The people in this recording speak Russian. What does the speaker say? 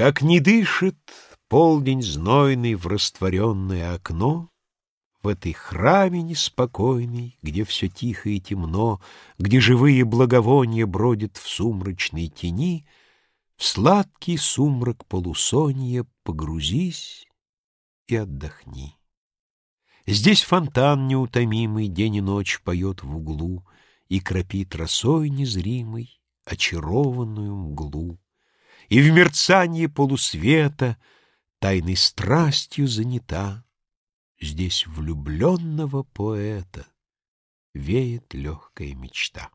Как не дышит полдень знойный в растворенное окно, В этой храме неспокойной, где все тихо и темно, Где живые благовония бродят в сумрачной тени, В сладкий сумрак полусонья погрузись и отдохни. Здесь фонтан неутомимый день и ночь поет в углу И кропит росой незримой очарованную мглу и в мерцании полусвета тайной страстью занята. Здесь влюбленного поэта веет легкая мечта.